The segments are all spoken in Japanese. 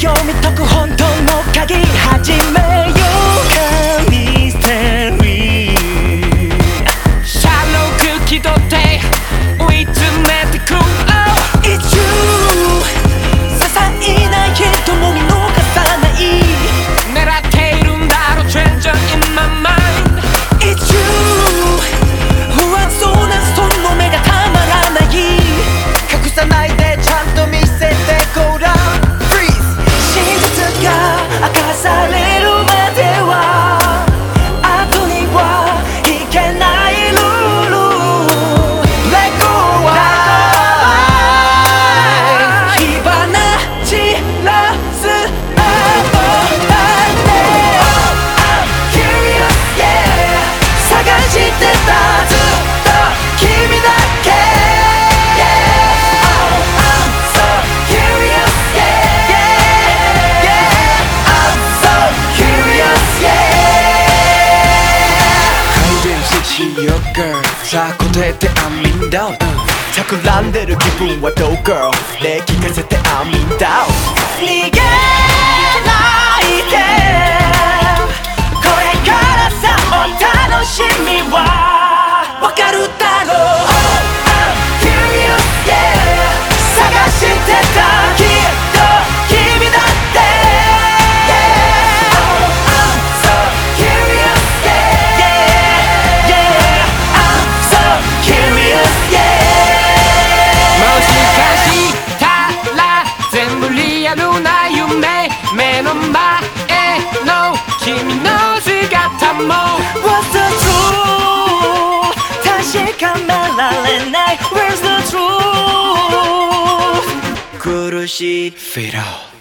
読み解く本当の鍵始めよ girl さあ答えて I'm in doubt 企んでる気分はどう girl ね聞かせて I'm in doubt 逃げも What's the truth 確かめられない。Where's the truth Fade out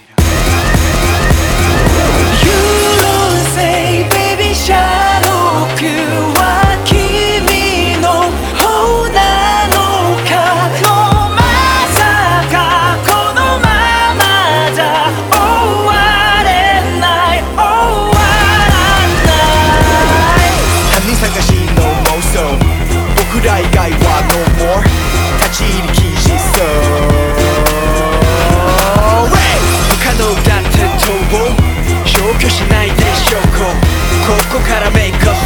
gotta make up.